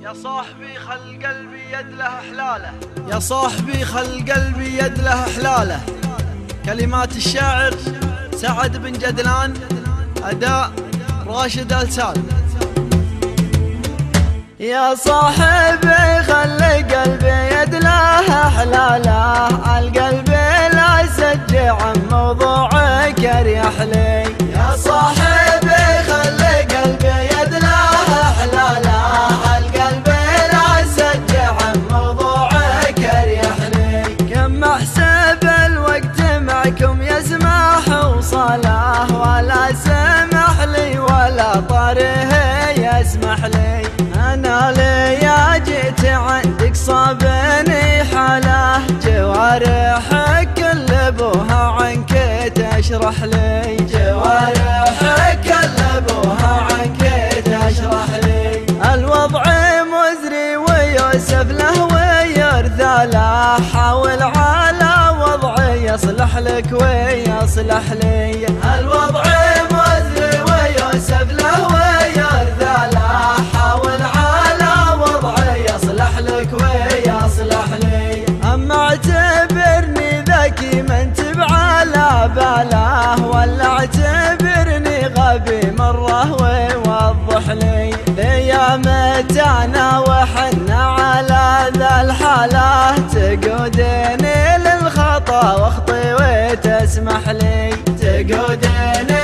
يا صاحبي خل قلبي يد له حلاله. يا صاحبي خل قلبي يد له حلاله. كلمات الشاعر سعد بن جدلان أداء راشد السال يا صاحبي خلي قلبي يد له حلاله. لي أنا ليا جيت عندك صابني حاله جوارحك كل ابوها عنك تشرح لي. جوارحك كل ابوها عنك تشرح لي. الوضع مزري ويوسف له ويرثى له حاول على وضعي يصلح لك ويصلح لي. الوضع مره ويوضح لي انا وحنا على ذا الحالة. تقودني للخطأ وأخطي وتسمح لي. واخطي